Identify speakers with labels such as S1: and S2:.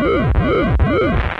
S1: Bye.